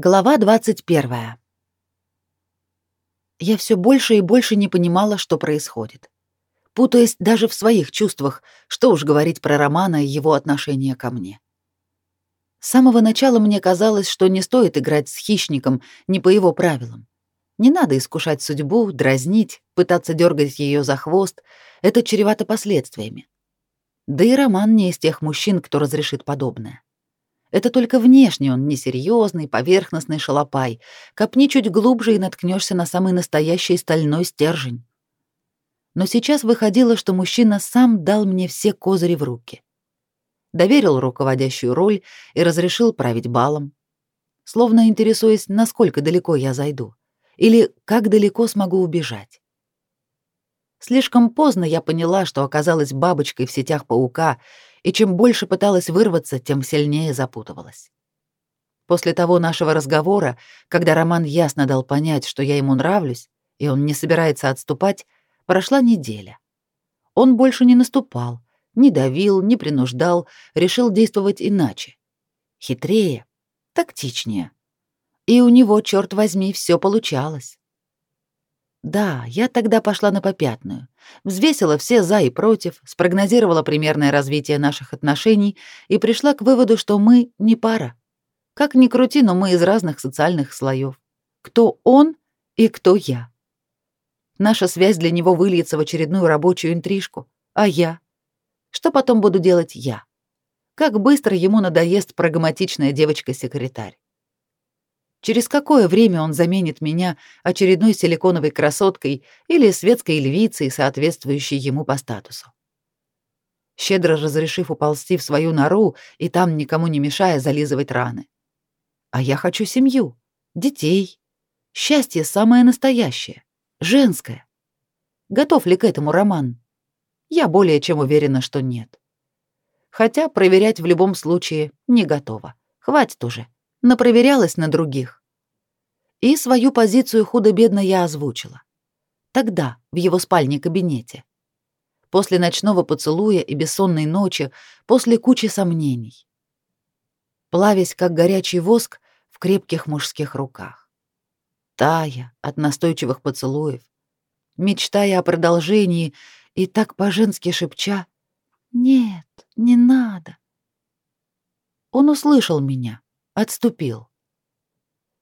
Глава 21. Я все больше и больше не понимала, что происходит. Путаясь даже в своих чувствах, что уж говорить про Романа и его отношение ко мне. С самого начала мне казалось, что не стоит играть с хищником не по его правилам. Не надо искушать судьбу, дразнить, пытаться дергать ее за хвост. Это чревато последствиями. Да и Роман не из тех мужчин, кто разрешит подобное. Это только внешне он несерьезный, поверхностный шалопай. Копни чуть глубже и наткнешься на самый настоящий стальной стержень. Но сейчас выходило, что мужчина сам дал мне все козыри в руки. Доверил руководящую роль и разрешил править балом. Словно интересуясь, насколько далеко я зайду. Или как далеко смогу убежать. Слишком поздно я поняла, что оказалась бабочкой в сетях паука и чем больше пыталась вырваться, тем сильнее запутывалась. После того нашего разговора, когда Роман ясно дал понять, что я ему нравлюсь, и он не собирается отступать, прошла неделя. Он больше не наступал, не давил, не принуждал, решил действовать иначе. Хитрее, тактичнее. И у него, черт возьми, все получалось. Да, я тогда пошла на попятную, взвесила все за и против, спрогнозировала примерное развитие наших отношений и пришла к выводу, что мы не пара. Как ни крути, но мы из разных социальных слоев. Кто он и кто я. Наша связь для него выльется в очередную рабочую интрижку. А я? Что потом буду делать я? Как быстро ему надоест прагматичная девочка-секретарь? Через какое время он заменит меня очередной силиконовой красоткой или светской львицей, соответствующей ему по статусу? Щедро разрешив уползти в свою нору и там никому не мешая зализывать раны. А я хочу семью, детей. Счастье самое настоящее, женское. Готов ли к этому Роман? Я более чем уверена, что нет. Хотя проверять в любом случае не готова. Хватит уже напроверялась на других. И свою позицию худо-бедно я озвучила. Тогда, в его спальне-кабинете. После ночного поцелуя и бессонной ночи, после кучи сомнений. Плавясь, как горячий воск, в крепких мужских руках. Тая от настойчивых поцелуев, мечтая о продолжении и так по-женски шепча «Нет, не надо». Он услышал меня отступил.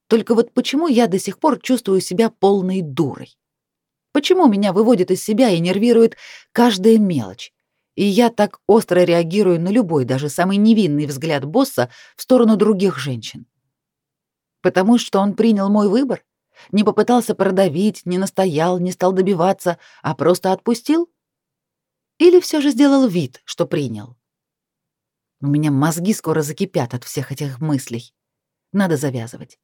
Только вот почему я до сих пор чувствую себя полной дурой? Почему меня выводит из себя и нервирует каждая мелочь? И я так остро реагирую на любой, даже самый невинный взгляд босса в сторону других женщин. Потому что он принял мой выбор? Не попытался продавить, не настоял, не стал добиваться, а просто отпустил? Или все же сделал вид, что принял? У меня мозги скоро закипят от всех этих мыслей. Надо завязывать.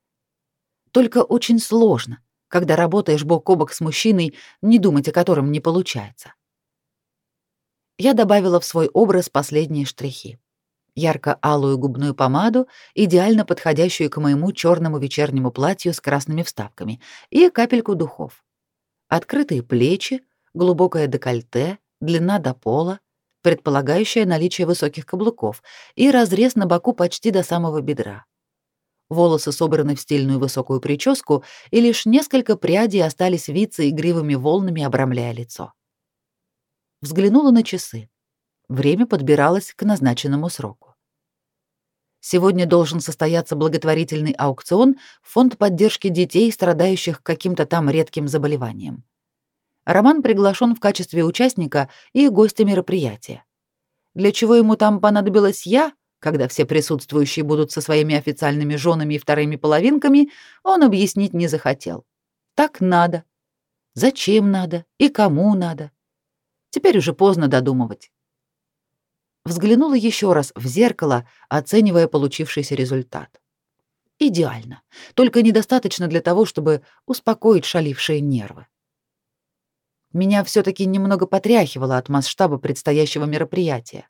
Только очень сложно, когда работаешь бок о бок с мужчиной, не думать о котором не получается. Я добавила в свой образ последние штрихи. Ярко-алую губную помаду, идеально подходящую к моему черному вечернему платью с красными вставками, и капельку духов. Открытые плечи, глубокое декольте, длина до пола, предполагающая наличие высоких каблуков, и разрез на боку почти до самого бедра. Волосы собраны в стильную высокую прическу, и лишь несколько прядей остались виться игривыми волнами, обрамляя лицо. Взглянула на часы. Время подбиралось к назначенному сроку. Сегодня должен состояться благотворительный аукцион фонд поддержки детей, страдающих каким-то там редким заболеванием. Роман приглашен в качестве участника и гостя мероприятия. Для чего ему там понадобилась я, когда все присутствующие будут со своими официальными женами и вторыми половинками, он объяснить не захотел. Так надо. Зачем надо и кому надо. Теперь уже поздно додумывать. Взглянула еще раз в зеркало, оценивая получившийся результат. Идеально, только недостаточно для того, чтобы успокоить шалившие нервы. Меня все таки немного потряхивало от масштаба предстоящего мероприятия,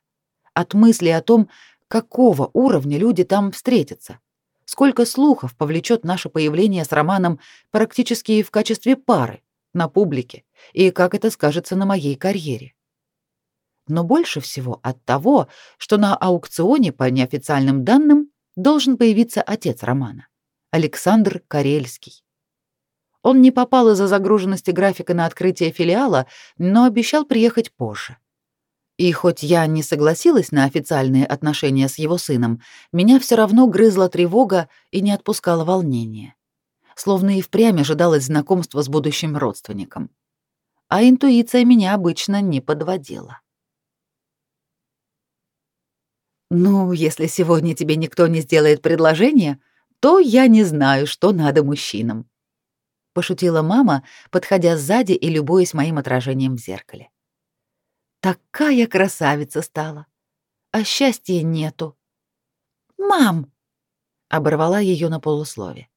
от мысли о том, какого уровня люди там встретятся. Сколько слухов повлечет наше появление с Романом практически в качестве пары на публике, и как это скажется на моей карьере. Но больше всего от того, что на аукционе, по неофициальным данным, должен появиться отец Романа, Александр Карельский. Он не попал из-за загруженности графика на открытие филиала, но обещал приехать позже. И хоть я не согласилась на официальные отношения с его сыном, меня все равно грызла тревога и не отпускала волнение. Словно и впрямь ожидалось знакомства с будущим родственником. А интуиция меня обычно не подводила. «Ну, если сегодня тебе никто не сделает предложение, то я не знаю, что надо мужчинам», — пошутила мама, подходя сзади и любуясь моим отражением в зеркале. «Такая красавица стала, а счастья нету». «Мам!» — оборвала ее на полуслове.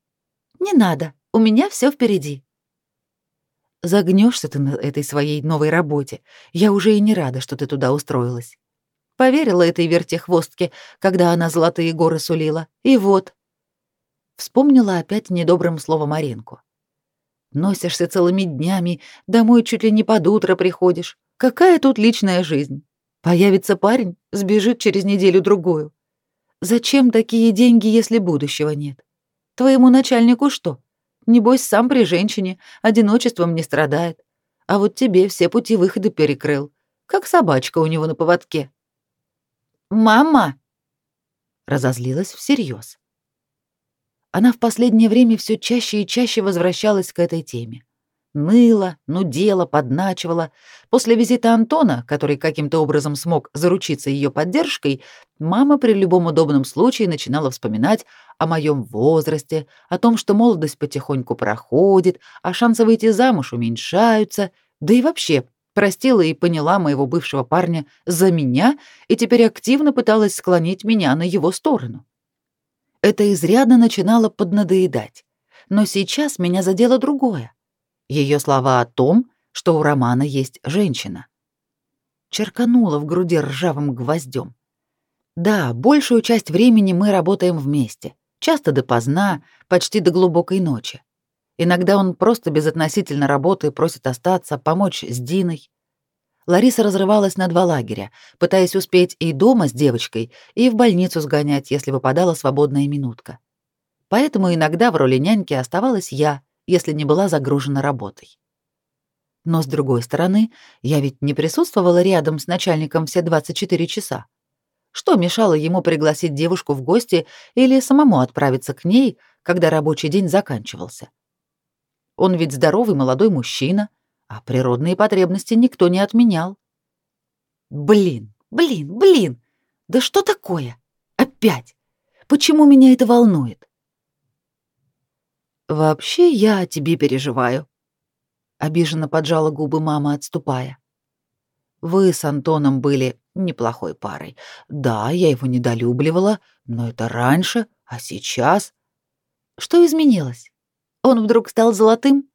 «Не надо, у меня все впереди». Загнешься ты на этой своей новой работе. Я уже и не рада, что ты туда устроилась. Поверила этой вертехвостке, когда она золотые горы сулила. И вот. Вспомнила опять недобрым словом Маринку. Носишься целыми днями, домой чуть ли не под утро приходишь. Какая тут личная жизнь? Появится парень, сбежит через неделю-другую. Зачем такие деньги, если будущего нет? Твоему начальнику что? Небось, сам при женщине, одиночеством не страдает. А вот тебе все пути выхода перекрыл, как собачка у него на поводке. «Мама!» Разозлилась всерьез. Она в последнее время все чаще и чаще возвращалась к этой теме. Ныла, нудела, подначивала. После визита Антона, который каким-то образом смог заручиться ее поддержкой, мама при любом удобном случае начинала вспоминать о моем возрасте, о том, что молодость потихоньку проходит, а шансы выйти замуж уменьшаются, да и вообще простила и поняла моего бывшего парня за меня и теперь активно пыталась склонить меня на его сторону. Это изрядно начинало поднадоедать, но сейчас меня задело другое. Ее слова о том, что у Романа есть женщина. Черканула в груди ржавым гвоздем. Да, большую часть времени мы работаем вместе, часто допоздна, почти до глубокой ночи. Иногда он просто безотносительно работы просит остаться, помочь с Диной. Лариса разрывалась на два лагеря, пытаясь успеть и дома с девочкой, и в больницу сгонять, если выпадала свободная минутка. Поэтому иногда в роли няньки оставалась я, если не была загружена работой. Но с другой стороны, я ведь не присутствовала рядом с начальником все 24 часа. Что мешало ему пригласить девушку в гости или самому отправиться к ней, когда рабочий день заканчивался? Он ведь здоровый молодой мужчина, а природные потребности никто не отменял. Блин, блин, блин! Да что такое? Опять! Почему меня это волнует? Вообще я о тебе переживаю. Обиженно поджала губы мама, отступая. Вы с Антоном были неплохой парой. Да, я его недолюбливала, но это раньше, а сейчас... Что изменилось? Он вдруг стал золотым?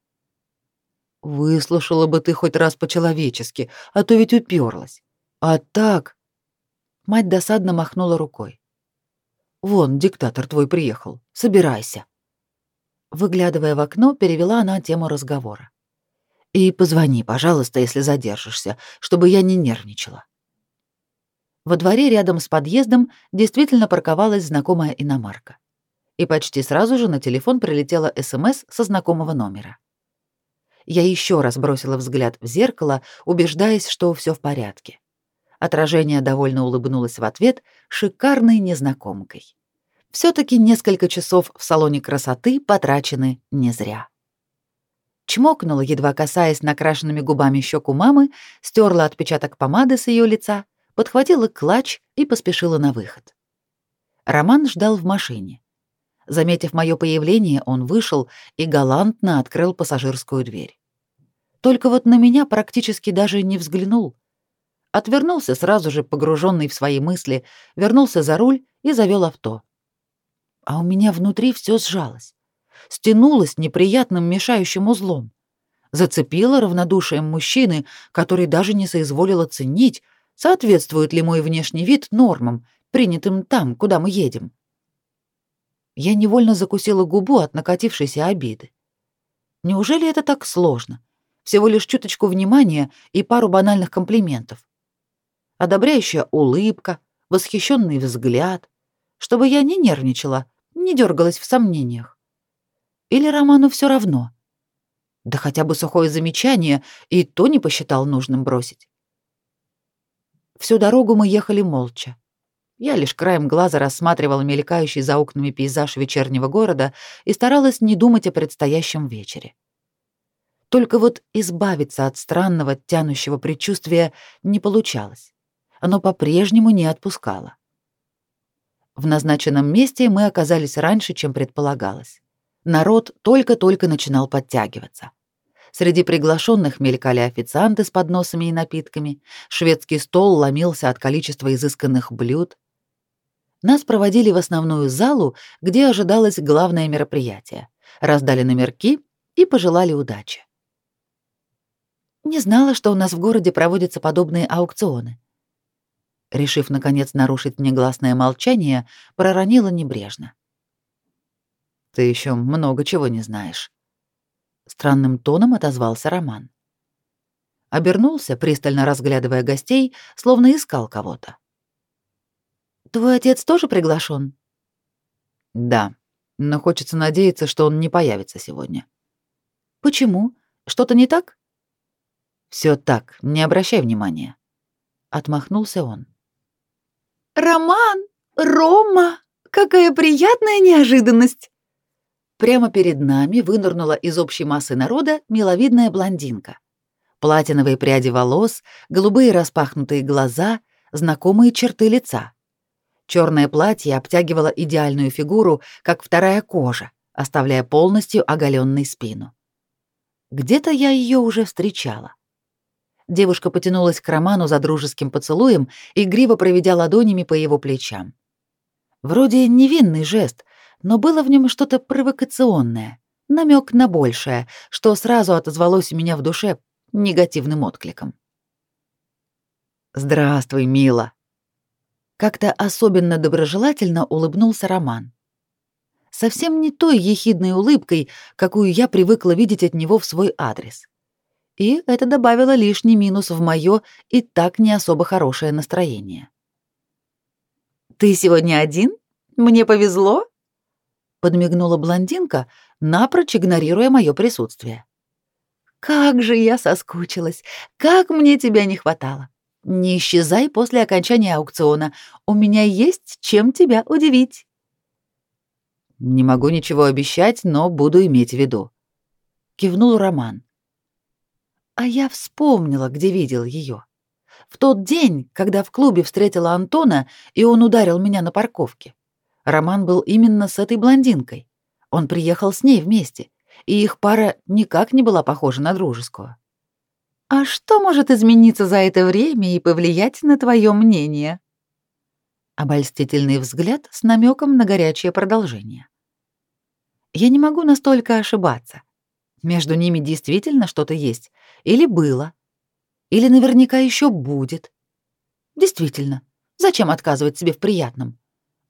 Выслушала бы ты хоть раз по-человечески, а то ведь уперлась. А так... Мать досадно махнула рукой. Вон, диктатор твой приехал. Собирайся. Выглядывая в окно, перевела она тему разговора. И позвони, пожалуйста, если задержишься, чтобы я не нервничала. Во дворе рядом с подъездом действительно парковалась знакомая иномарка. И почти сразу же на телефон прилетела СМС со знакомого номера. Я еще раз бросила взгляд в зеркало, убеждаясь, что все в порядке. Отражение довольно улыбнулось в ответ шикарной незнакомкой. все таки несколько часов в салоне красоты потрачены не зря. Чмокнула, едва касаясь накрашенными губами щеку мамы, стерла отпечаток помады с ее лица, подхватила клатч и поспешила на выход. Роман ждал в машине. Заметив мое появление, он вышел и галантно открыл пассажирскую дверь. Только вот на меня практически даже не взглянул. Отвернулся сразу же, погруженный в свои мысли, вернулся за руль и завел авто. А у меня внутри все сжалось, стянулось неприятным мешающим узлом, зацепило равнодушием мужчины, который даже не соизволил оценить, соответствует ли мой внешний вид нормам, принятым там, куда мы едем. Я невольно закусила губу от накатившейся обиды. Неужели это так сложно? Всего лишь чуточку внимания и пару банальных комплиментов. Одобряющая улыбка, восхищенный взгляд, чтобы я не нервничала, не дергалась в сомнениях, Или Роману все равно? Да хотя бы сухое замечание и то не посчитал нужным бросить. Всю дорогу мы ехали молча. Я лишь краем глаза рассматривала мелькающий за окнами пейзаж вечернего города и старалась не думать о предстоящем вечере. Только вот избавиться от странного тянущего предчувствия не получалось. Оно по-прежнему не отпускало. В назначенном месте мы оказались раньше, чем предполагалось. Народ только-только начинал подтягиваться. Среди приглашенных мелькали официанты с подносами и напитками, шведский стол ломился от количества изысканных блюд. Нас проводили в основную залу, где ожидалось главное мероприятие, раздали номерки и пожелали удачи. Не знала, что у нас в городе проводятся подобные аукционы. Решив, наконец, нарушить негласное молчание, проронила небрежно. «Ты еще много чего не знаешь», — странным тоном отозвался Роман. Обернулся, пристально разглядывая гостей, словно искал кого-то. «Твой отец тоже приглашен? «Да, но хочется надеяться, что он не появится сегодня». «Почему? Что-то не так?» Все так, не обращай внимания. Отмахнулся он. Роман, Рома, какая приятная неожиданность. Прямо перед нами вынырнула из общей массы народа миловидная блондинка. Платиновые пряди волос, голубые распахнутые глаза, знакомые черты лица. Черное платье обтягивало идеальную фигуру, как вторая кожа, оставляя полностью оголенной спину. Где-то я ее уже встречала. Девушка потянулась к Роману за дружеским поцелуем, игриво проведя ладонями по его плечам. Вроде невинный жест, но было в нем что-то провокационное, намек на большее, что сразу отозвалось у меня в душе негативным откликом. «Здравствуй, мила!» Как-то особенно доброжелательно улыбнулся Роман. Совсем не той ехидной улыбкой, какую я привыкла видеть от него в свой адрес и это добавило лишний минус в моё и так не особо хорошее настроение. «Ты сегодня один? Мне повезло?» Подмигнула блондинка, напрочь игнорируя моё присутствие. «Как же я соскучилась! Как мне тебя не хватало! Не исчезай после окончания аукциона, у меня есть чем тебя удивить!» «Не могу ничего обещать, но буду иметь в виду», — кивнул Роман. А я вспомнила, где видел ее. В тот день, когда в клубе встретила Антона, и он ударил меня на парковке. Роман был именно с этой блондинкой. Он приехал с ней вместе, и их пара никак не была похожа на дружескую. А что может измениться за это время и повлиять на твое мнение? Обольстительный взгляд с намеком на горячее продолжение. Я не могу настолько ошибаться. Между ними действительно что-то есть, или было. Или наверняка еще будет. Действительно, зачем отказывать себе в приятном?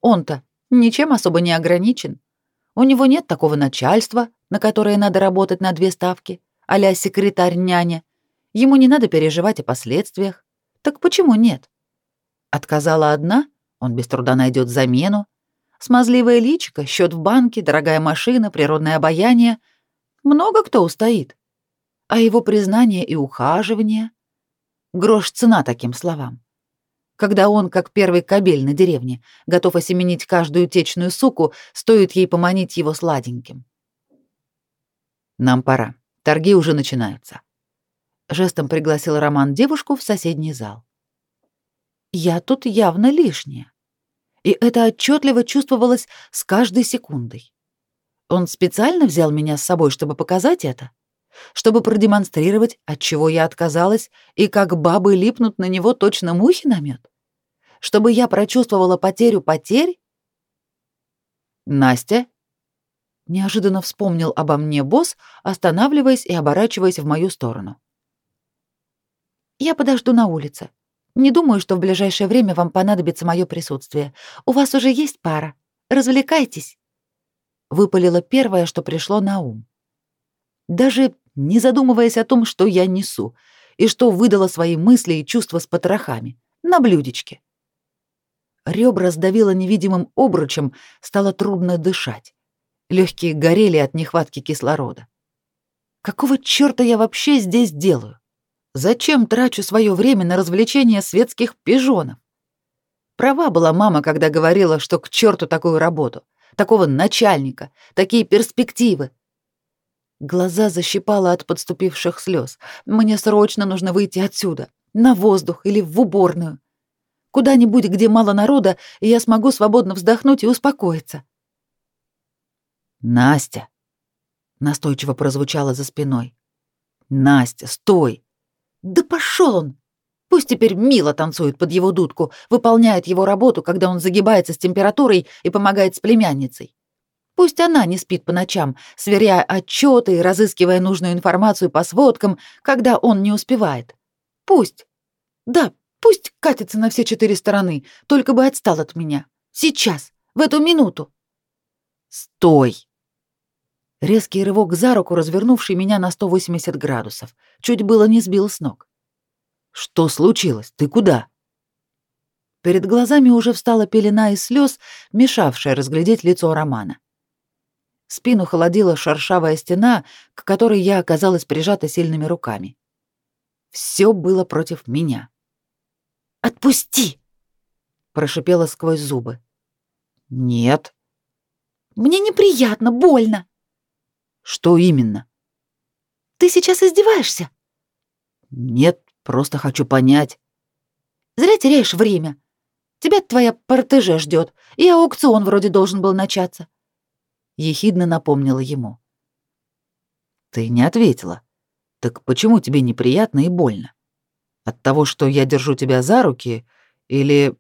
Он-то ничем особо не ограничен. У него нет такого начальства, на которое надо работать на две ставки, а секретарь-няня. Ему не надо переживать о последствиях. Так почему нет? Отказала одна, он без труда найдет замену. Смазливое личико, счет в банке, дорогая машина, природное обаяние. Много кто устоит а его признание и ухаживание. Грош цена таким словам. Когда он, как первый кобель на деревне, готов осеменить каждую течную суку, стоит ей поманить его сладеньким. «Нам пора. Торги уже начинаются». Жестом пригласил Роман девушку в соседний зал. «Я тут явно лишняя». И это отчетливо чувствовалось с каждой секундой. Он специально взял меня с собой, чтобы показать это? чтобы продемонстрировать, от чего я отказалась и как бабы липнут на него точно мухи на мед? Чтобы я прочувствовала потерю потерь? Настя неожиданно вспомнил обо мне босс, останавливаясь и оборачиваясь в мою сторону. Я подожду на улице. Не думаю, что в ближайшее время вам понадобится мое присутствие. У вас уже есть пара. Развлекайтесь. Выпалило первое, что пришло на ум. Даже не задумываясь о том, что я несу, и что выдала свои мысли и чувства с потрохами, на блюдечке. Ребра сдавило невидимым обручем, стало трудно дышать. Легкие горели от нехватки кислорода. Какого чёрта я вообще здесь делаю? Зачем трачу свое время на развлечения светских пижонов? Права была мама, когда говорила, что к черту такую работу, такого начальника, такие перспективы. Глаза защипало от подступивших слез. Мне срочно нужно выйти отсюда, на воздух или в уборную. Куда-нибудь, где мало народа, и я смогу свободно вздохнуть и успокоиться. Настя, настойчиво прозвучало за спиной. Настя, стой. Да пошел он. Пусть теперь Мила танцует под его дудку, выполняет его работу, когда он загибается с температурой и помогает с племянницей. Пусть она не спит по ночам, сверяя отчеты и разыскивая нужную информацию по сводкам, когда он не успевает. Пусть. Да, пусть катится на все четыре стороны, только бы отстал от меня. Сейчас, в эту минуту. Стой. Резкий рывок за руку, развернувший меня на 180 градусов, чуть было не сбил с ног. Что случилось? Ты куда? Перед глазами уже встала пелена из слез, мешавшая разглядеть лицо Романа. Спину холодила шершавая стена, к которой я оказалась прижата сильными руками. Все было против меня. «Отпусти!» — прошипела сквозь зубы. «Нет». «Мне неприятно, больно». «Что именно?» «Ты сейчас издеваешься?» «Нет, Просто хочу понять. Зря теряешь время. Тебя твоя протеже ждет, и аукцион вроде должен был начаться. Ехидно напомнила ему. Ты не ответила. Так почему тебе неприятно и больно? От того, что я держу тебя за руки, или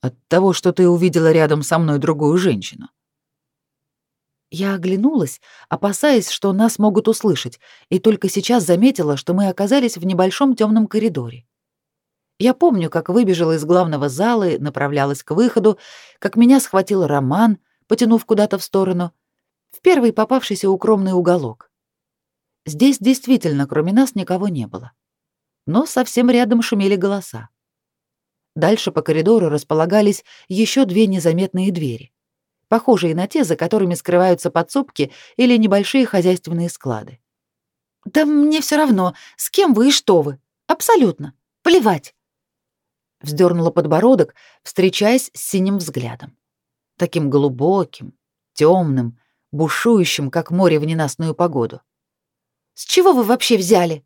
от того, что ты увидела рядом со мной другую женщину? Я оглянулась, опасаясь, что нас могут услышать, и только сейчас заметила, что мы оказались в небольшом темном коридоре. Я помню, как выбежала из главного зала и направлялась к выходу, как меня схватил Роман, потянув куда-то в сторону, в первый попавшийся укромный уголок. Здесь действительно кроме нас никого не было. Но совсем рядом шумели голоса. Дальше по коридору располагались еще две незаметные двери похожие на те, за которыми скрываются подсобки или небольшие хозяйственные склады. «Да мне все равно, с кем вы и что вы. Абсолютно. Плевать!» Вздернула подбородок, встречаясь с синим взглядом. Таким глубоким, темным, бушующим, как море в ненастную погоду. «С чего вы вообще взяли?»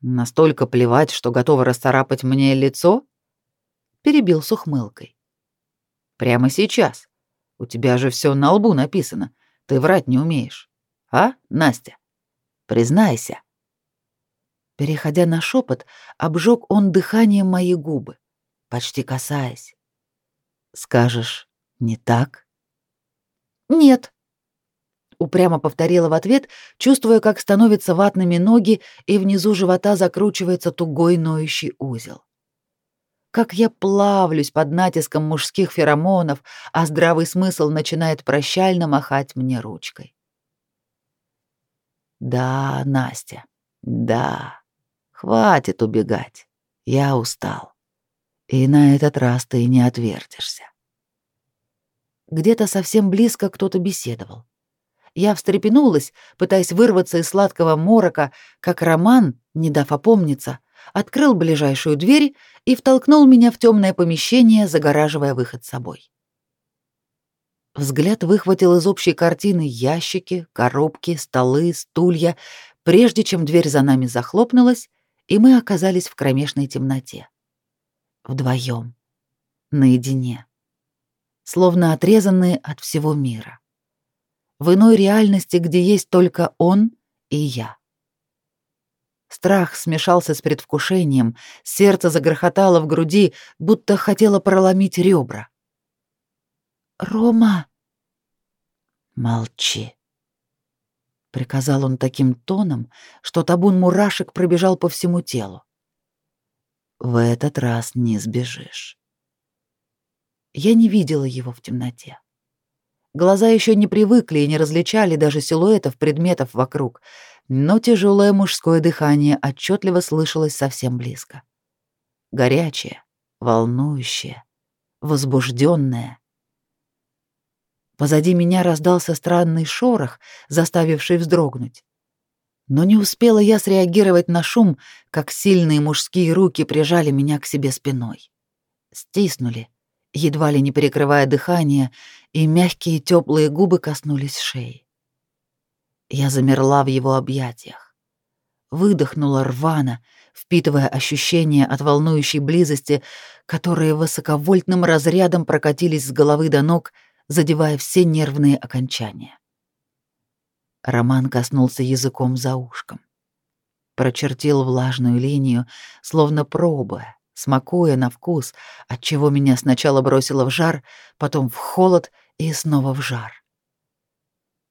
«Настолько плевать, что готова расцарапать мне лицо?» Перебил с ухмылкой. «Прямо сейчас. У тебя же все на лбу написано. Ты врать не умеешь. А, Настя? Признайся. Переходя на шепот, обжег он дыханием мои губы, почти касаясь. Скажешь, не так? Нет. Упрямо повторила в ответ, чувствуя, как становятся ватными ноги, и внизу живота закручивается тугой ноющий узел как я плавлюсь под натиском мужских феромонов, а здравый смысл начинает прощально махать мне ручкой. Да, Настя, да, хватит убегать, я устал. И на этот раз ты не отвертишься. Где-то совсем близко кто-то беседовал. Я встрепенулась, пытаясь вырваться из сладкого морока, как Роман, не дав опомниться, открыл ближайшую дверь и втолкнул меня в темное помещение, загораживая выход собой. Взгляд выхватил из общей картины ящики, коробки, столы, стулья, прежде чем дверь за нами захлопнулась, и мы оказались в кромешной темноте. Вдвоем, наедине, словно отрезанные от всего мира. В иной реальности, где есть только он и я. Страх смешался с предвкушением, сердце загрохотало в груди, будто хотело проломить ребра. «Рома!» «Молчи!» — приказал он таким тоном, что табун мурашек пробежал по всему телу. «В этот раз не сбежишь». Я не видела его в темноте. Глаза еще не привыкли и не различали даже силуэтов предметов вокруг — но тяжелое мужское дыхание отчетливо слышалось совсем близко. Горячее, волнующее, возбужденное. Позади меня раздался странный шорох, заставивший вздрогнуть. Но не успела я среагировать на шум, как сильные мужские руки прижали меня к себе спиной. Стиснули, едва ли не перекрывая дыхание, и мягкие теплые губы коснулись шеи. Я замерла в его объятиях. Выдохнула рвано, впитывая ощущения от волнующей близости, которые высоковольтным разрядом прокатились с головы до ног, задевая все нервные окончания. Роман коснулся языком за ушком. Прочертил влажную линию, словно пробуя, смакуя на вкус, отчего меня сначала бросило в жар, потом в холод и снова в жар.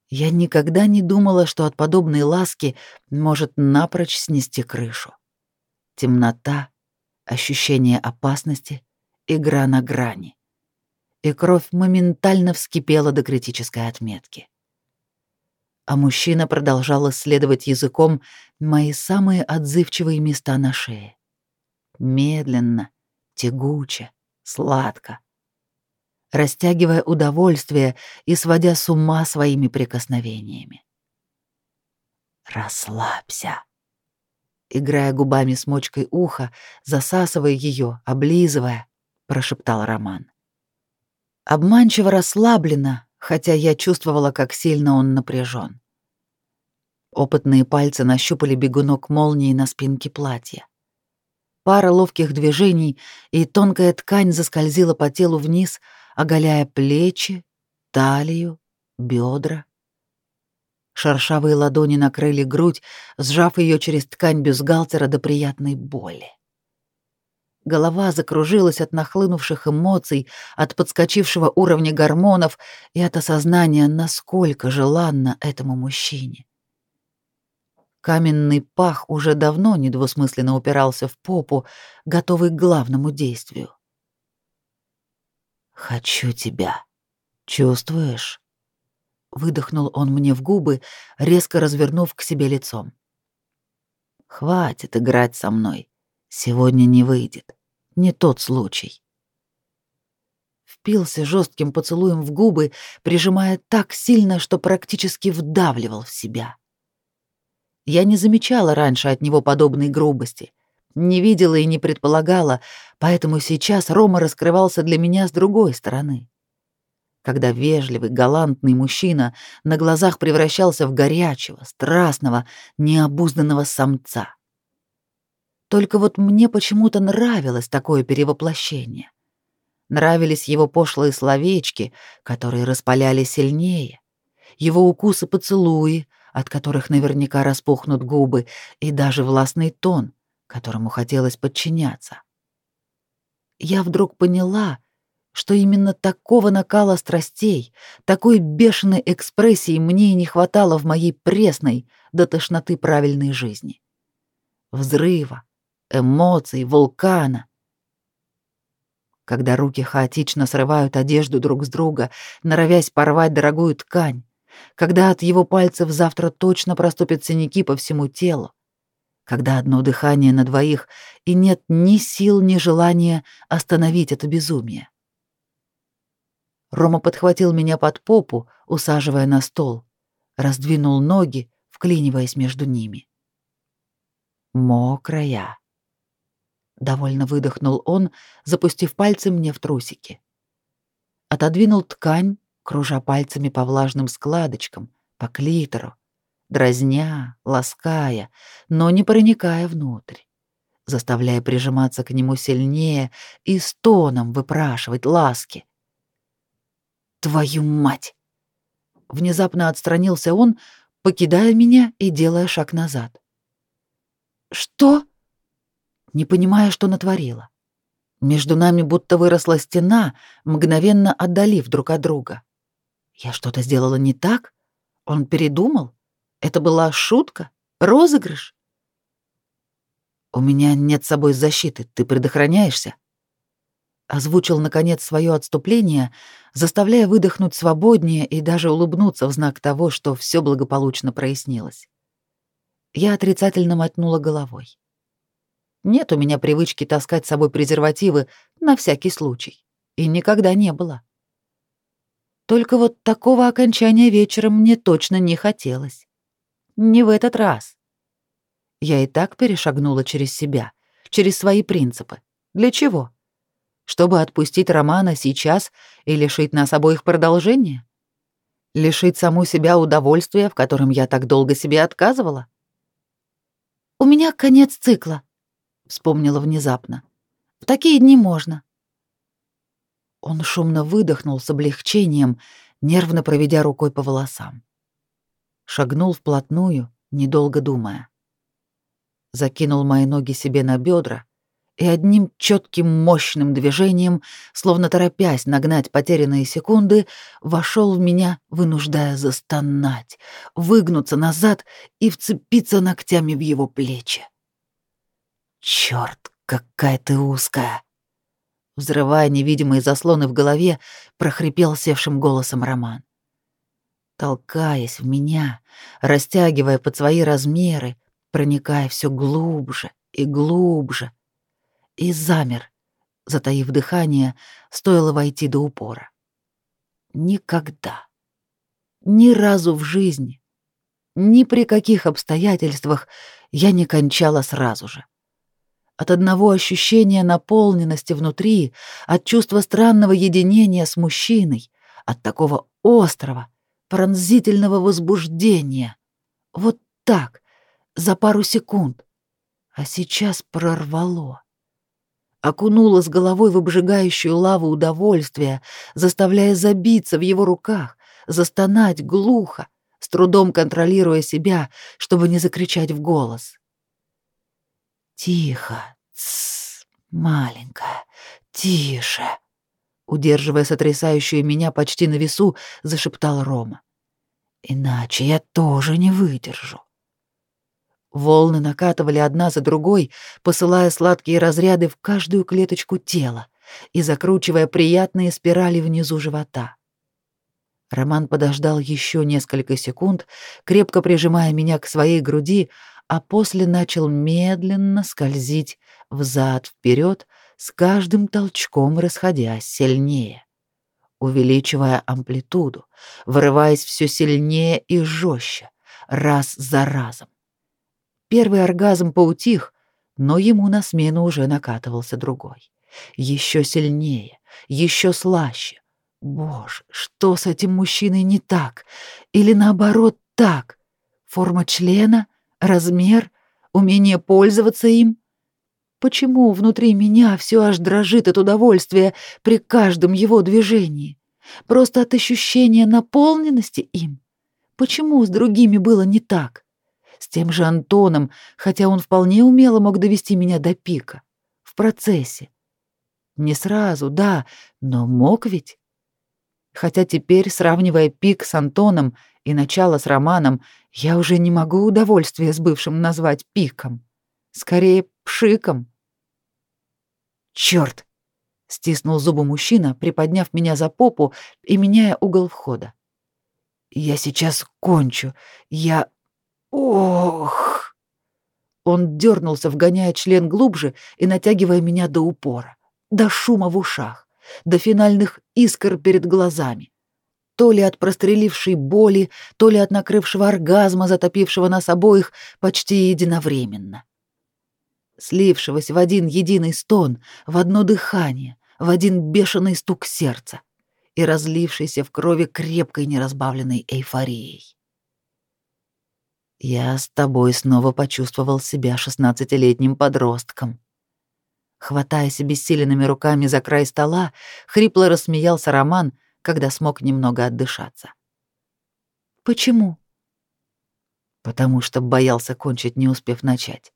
Я никогда не думала, что от подобной ласки может напрочь снести крышу. Темнота, ощущение опасности, игра на грани. И кровь моментально вскипела до критической отметки а мужчина продолжал исследовать языком мои самые отзывчивые места на шее. Медленно, тягуче, сладко. Растягивая удовольствие и сводя с ума своими прикосновениями. «Расслабься», играя губами с мочкой уха, засасывая ее, облизывая, прошептал Роман. Обманчиво расслабленно, хотя я чувствовала, как сильно он напряжен. Опытные пальцы нащупали бегунок молнии на спинке платья. Пара ловких движений, и тонкая ткань заскользила по телу вниз, оголяя плечи, талию, бедра. Шершавые ладони накрыли грудь, сжав ее через ткань бюстгальтера до приятной боли. Голова закружилась от нахлынувших эмоций, от подскочившего уровня гормонов и от осознания, насколько желанно этому мужчине. Каменный пах уже давно недвусмысленно упирался в попу, готовый к главному действию. «Хочу тебя. Чувствуешь?» Выдохнул он мне в губы, резко развернув к себе лицом. «Хватит играть со мной. Сегодня не выйдет. Не тот случай. Впился жестким поцелуем в губы, прижимая так сильно, что практически вдавливал в себя. Я не замечала раньше от него подобной грубости, не видела и не предполагала, поэтому сейчас Рома раскрывался для меня с другой стороны. Когда вежливый, галантный мужчина на глазах превращался в горячего, страстного, необузданного самца. Только вот мне почему-то нравилось такое перевоплощение. Нравились его пошлые словечки, которые распаляли сильнее, его укусы-поцелуи, от которых наверняка распухнут губы, и даже властный тон, которому хотелось подчиняться. Я вдруг поняла, что именно такого накала страстей, такой бешеной экспрессии мне и не хватало в моей пресной до тошноты правильной жизни. Взрыва, эмоций, вулкана. Когда руки хаотично срывают одежду друг с друга, норовясь порвать дорогую ткань, когда от его пальцев завтра точно проступят синяки по всему телу, когда одно дыхание на двоих и нет ни сил, ни желания остановить это безумие. Рома подхватил меня под попу, усаживая на стол, раздвинул ноги, вклиниваясь между ними. Мокрая. Довольно выдохнул он, запустив пальцы мне в трусики. Отодвинул ткань, кружа пальцами по влажным складочкам, по клитору, дразня, лаская, но не проникая внутрь, заставляя прижиматься к нему сильнее и стоном выпрашивать ласки. «Твою мать!» Внезапно отстранился он, покидая меня и делая шаг назад. «Что?» не понимая, что натворила. Между нами будто выросла стена, мгновенно отдалив друг от друга. Я что-то сделала не так? Он передумал? Это была шутка? Розыгрыш? У меня нет с собой защиты, ты предохраняешься? Озвучил, наконец, свое отступление, заставляя выдохнуть свободнее и даже улыбнуться в знак того, что все благополучно прояснилось. Я отрицательно мотнула головой. Нет у меня привычки таскать с собой презервативы на всякий случай. И никогда не было. Только вот такого окончания вечером мне точно не хотелось. Не в этот раз. Я и так перешагнула через себя, через свои принципы. Для чего? Чтобы отпустить Романа сейчас и лишить нас обоих продолжения? Лишить саму себя удовольствия, в котором я так долго себе отказывала? «У меня конец цикла», — вспомнила внезапно. «В такие дни можно». Он шумно выдохнул с облегчением, нервно проведя рукой по волосам. Шагнул вплотную, недолго думая. Закинул мои ноги себе на бедра и одним четким мощным движением, словно торопясь нагнать потерянные секунды, вошел в меня, вынуждая застонать, выгнуться назад и вцепиться ногтями в его плечи. Черт, какая ты узкая! Взрывая невидимые заслоны в голове, прохрипел севшим голосом Роман. Толкаясь в меня, растягивая под свои размеры, проникая все глубже и глубже, и замер, затаив дыхание, стоило войти до упора. Никогда, ни разу в жизни, ни при каких обстоятельствах я не кончала сразу же. От одного ощущения наполненности внутри, от чувства странного единения с мужчиной, от такого острого, пронзительного возбуждения. Вот так, за пару секунд. А сейчас прорвало. Окунуло с головой в обжигающую лаву удовольствия, заставляя забиться в его руках, застонать глухо, с трудом контролируя себя, чтобы не закричать в голос. «Тихо, маленькая, тише!» Удерживая сотрясающую меня почти на весу, зашептал Рома. «Иначе я тоже не выдержу». Волны накатывали одна за другой, посылая сладкие разряды в каждую клеточку тела и закручивая приятные спирали внизу живота. Роман подождал еще несколько секунд, крепко прижимая меня к своей груди, а после начал медленно скользить взад вперед, с каждым толчком расходясь сильнее, увеличивая амплитуду, вырываясь все сильнее и жестче, раз за разом. Первый оргазм поутих, но ему на смену уже накатывался другой. Еще сильнее, еще слаще. Боже, что с этим мужчиной не так? Или наоборот так? Форма члена — размер, умение пользоваться им. Почему внутри меня все аж дрожит от удовольствия при каждом его движении? Просто от ощущения наполненности им? Почему с другими было не так? С тем же Антоном, хотя он вполне умело мог довести меня до пика. В процессе. Не сразу, да, но мог ведь. Хотя теперь, сравнивая пик с Антоном и начало с Романом, я уже не могу удовольствие с бывшим назвать пиком. Скорее, пшиком. Черт! стиснул зубы мужчина, приподняв меня за попу и меняя угол входа. «Я сейчас кончу. Я... Ох!» Он дернулся, вгоняя член глубже и натягивая меня до упора, до шума в ушах, до финальных искр перед глазами то ли от прострелившей боли, то ли от накрывшего оргазма, затопившего нас обоих почти единовременно. Слившегося в один единый стон, в одно дыхание, в один бешеный стук сердца и разлившийся в крови крепкой неразбавленной эйфорией. Я с тобой снова почувствовал себя шестнадцатилетним подростком. Хватаясь обессиленными руками за край стола, хрипло рассмеялся Роман, когда смог немного отдышаться. «Почему?» «Потому что боялся кончить, не успев начать.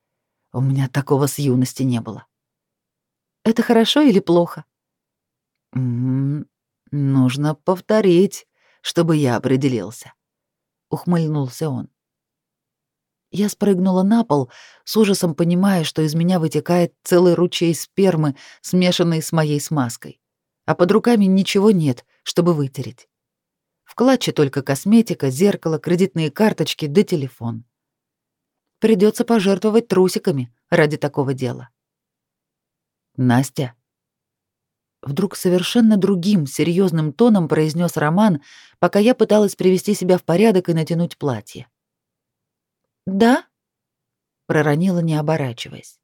У меня такого с юности не было». «Это хорошо или плохо?» «М -м, «Нужно повторить, чтобы я определился», — ухмыльнулся он. Я спрыгнула на пол, с ужасом понимая, что из меня вытекает целый ручей спермы, смешанный с моей смазкой. А под руками ничего нет — чтобы вытереть. В клатче только косметика, зеркало, кредитные карточки да телефон. Придется пожертвовать трусиками ради такого дела. Настя. Вдруг совершенно другим, серьезным тоном произнес Роман, пока я пыталась привести себя в порядок и натянуть платье. «Да?» — проронила, не оборачиваясь.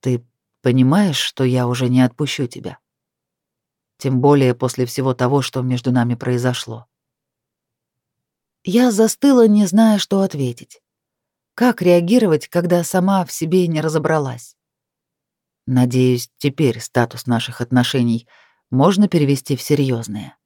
«Ты понимаешь, что я уже не отпущу тебя? Тем более после всего того, что между нами произошло». Я застыла, не зная, что ответить. Как реагировать, когда сама в себе не разобралась? Надеюсь, теперь статус наших отношений можно перевести в серьезное.